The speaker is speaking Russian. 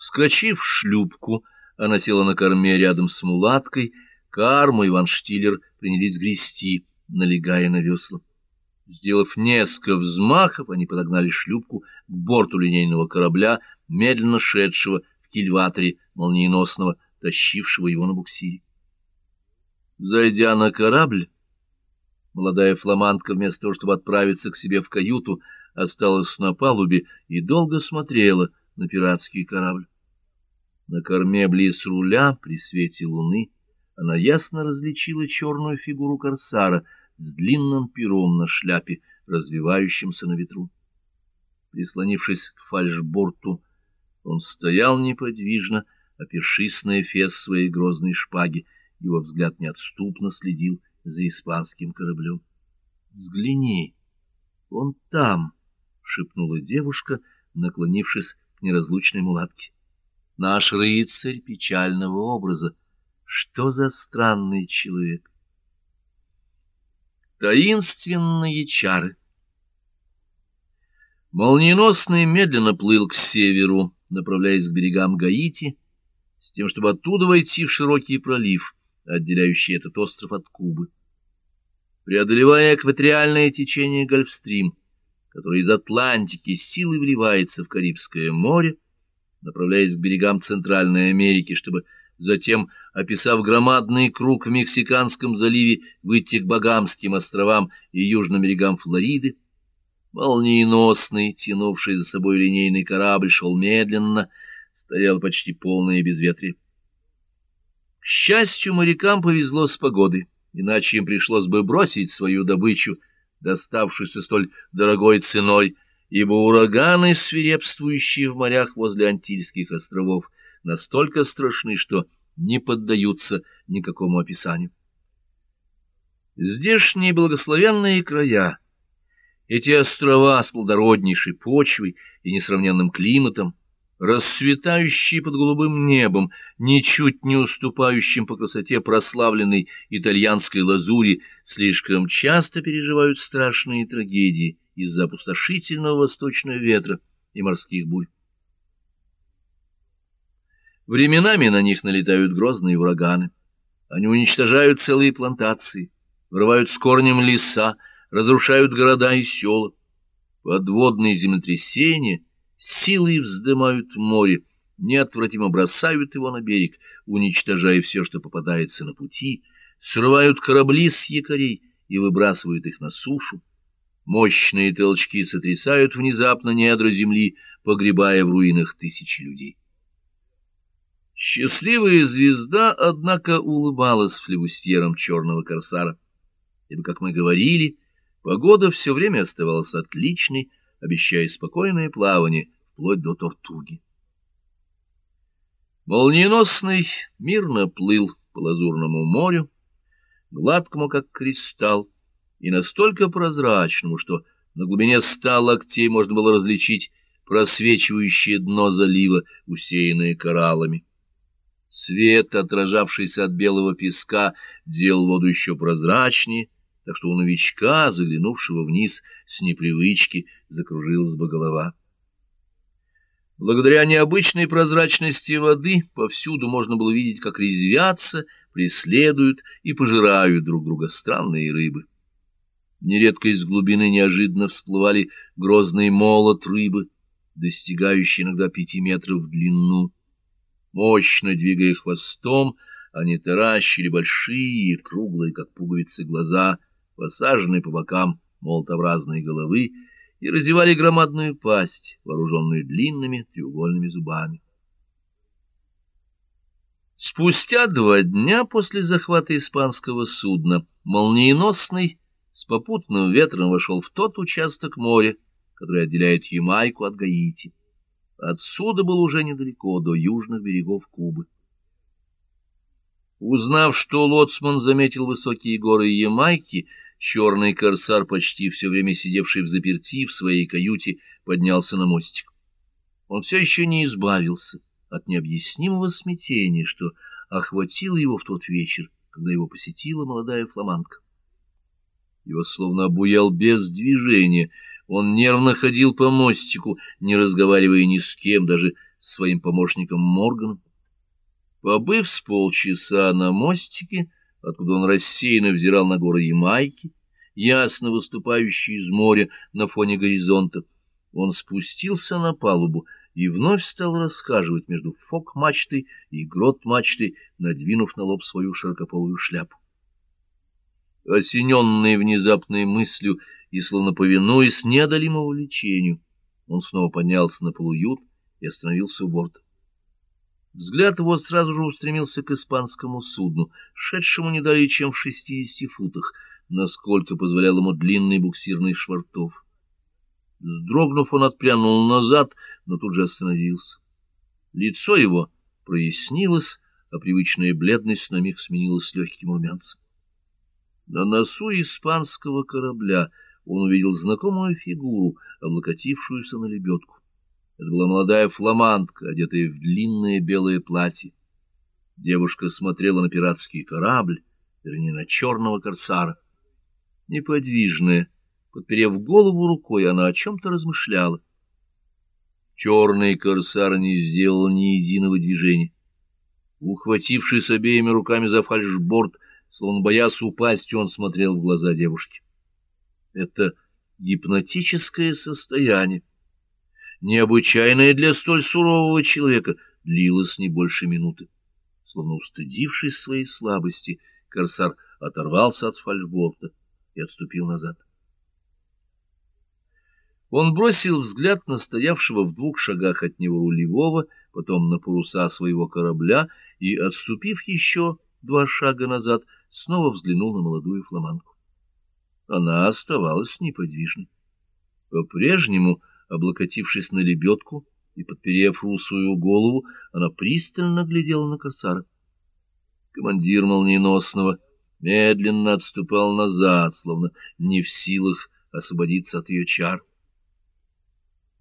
Вскочив в шлюпку, она села на корме рядом с мулаткой, Карму и Ван Штиллер принялись грести, налегая на весла. Сделав несколько взмахов, они подогнали шлюпку к борту линейного корабля, медленно шедшего в кильваторе молниеносного, тащившего его на буксире. Зайдя на корабль, молодая фламандка вместо того, чтобы отправиться к себе в каюту, осталась на палубе и долго смотрела на пиратский корабль. На корме близ руля при свете луны она ясно различила черную фигуру корсара с длинным пером на шляпе, развивающимся на ветру. Прислонившись к фальшборту, он стоял неподвижно, опершись на эфес своей грозной шпаги, его взгляд неотступно следил за испанским кораблем. — Взгляни, он там, — шепнула девушка, наклонившись неразлучной мулатке. — Наш рыцарь печального образа. Что за странный человек? Таинственные чары Молниеносный медленно плыл к северу, направляясь к берегам Гаити, с тем, чтобы оттуда войти в широкий пролив — отделяющий этот остров от Кубы. Преодолевая экваториальное течение Гольфстрим, которое из Атлантики силой вливается в Карибское море, направляясь к берегам Центральной Америки, чтобы затем, описав громадный круг в Мексиканском заливе, выйти к Багамским островам и южным берегам Флориды, молниеносный, тянувший за собой линейный корабль, шел медленно, стоял почти полное безветрие. К счастью, морякам повезло с погодой, иначе им пришлось бы бросить свою добычу, доставшуюся столь дорогой ценой, ибо ураганы, свирепствующие в морях возле Антильских островов, настолько страшны, что не поддаются никакому описанию. Здешние благословенные края, эти острова с плодороднейшей почвой и несравненным климатом, расцветающие под голубым небом, ничуть не уступающим по красоте прославленной итальянской лазури, слишком часто переживают страшные трагедии из-за опустошительного восточного ветра и морских бурь. Временами на них налетают грозные ураганы. Они уничтожают целые плантации, вырывают с корнем леса, разрушают города и села. Подводные землетрясения — силой вздымают море, неотвратимо бросают его на берег, уничтожая все, что попадается на пути, срывают корабли с якорей и выбрасывают их на сушу. Мощные толчки сотрясают внезапно недра земли, погребая в руинах тысячи людей. Счастливая звезда, однако, улыбалась флевустьером черного корсара, ибо, как мы говорили, погода все время оставалась отличной, обещая спокойное плавание вплоть до Тортуги. Молниеносный мирно плыл по лазурному морю, гладкому, как кристалл, и настолько прозрачному, что на глубине ста локтей можно было различить просвечивающее дно залива, усеянное кораллами. Свет, отражавшийся от белого песка, делал воду еще прозрачнее, так что у новичка, заглянувшего вниз с непривычки, закружилась бы голова. Благодаря необычной прозрачности воды повсюду можно было видеть, как резвятся, преследуют и пожирают друг друга странные рыбы. Нередко из глубины неожиданно всплывали грозный молот рыбы, достигающий иногда пяти метров в длину. Мощно двигая хвостом, они таращили большие, круглые, как пуговицы, глаза — посаженные по бокам молотообразные головы, и разевали громадную пасть, вооруженную длинными треугольными зубами. Спустя два дня после захвата испанского судна молниеносный с попутным ветром вошел в тот участок моря, который отделяет Ямайку от Гаити. Отсюда был уже недалеко, до южных берегов Кубы. Узнав, что лоцман заметил высокие горы Ямайки, Черный корсар, почти все время сидевший в заперти в своей каюте, поднялся на мостик. Он все еще не избавился от необъяснимого смятения, что охватило его в тот вечер, когда его посетила молодая фламандка. Его словно обуял без движения, он нервно ходил по мостику, не разговаривая ни с кем, даже с своим помощником Морганом. Побыв с полчаса на мостике, откуда он рассеянно взирал на горы Ямайки, ясно выступающие из моря на фоне горизонта, он спустился на палубу и вновь стал расхаживать между фок-мачтой и грот-мачтой, надвинув на лоб свою широкополую шляпу. Осененный внезапной мыслью и словно повинуясь неодолимому влечению, он снова поднялся на полуют и остановился у борта. Взгляд его сразу же устремился к испанскому судну, шедшему не далее, чем в шестидесяти футах, насколько позволял ему длинный буксирный швартов. Сдрогнув, он отпрянул назад, но тут же остановился. Лицо его прояснилось, а привычная бледность на миг сменилась легким румянцем. На носу испанского корабля он увидел знакомую фигуру, облокотившуюся на лебедку. Это была молодая фламандка, одетая в длинное белое платье. Девушка смотрела на пиратский корабль, вернее, на черного корсара. Неподвижная, подперев голову рукой, она о чем-то размышляла. Черный корсар не сделал ни единого движения. Ухватившись обеими руками за фальшборд, словно боясь упасть, он смотрел в глаза девушки. Это гипнотическое состояние необычайное для столь сурового человека, длилось не больше минуты. Словно устыдившись своей слабости, корсар оторвался от фальшборта и отступил назад. Он бросил взгляд на стоявшего в двух шагах от него рулевого, потом на паруса своего корабля и, отступив еще два шага назад, снова взглянул на молодую фламанку. Она оставалась неподвижной. По-прежнему облокотившись на лебедку и подперев русую голову, она пристально глядела на корсара. Командир молниеносного медленно отступал назад, словно не в силах освободиться от ее чар.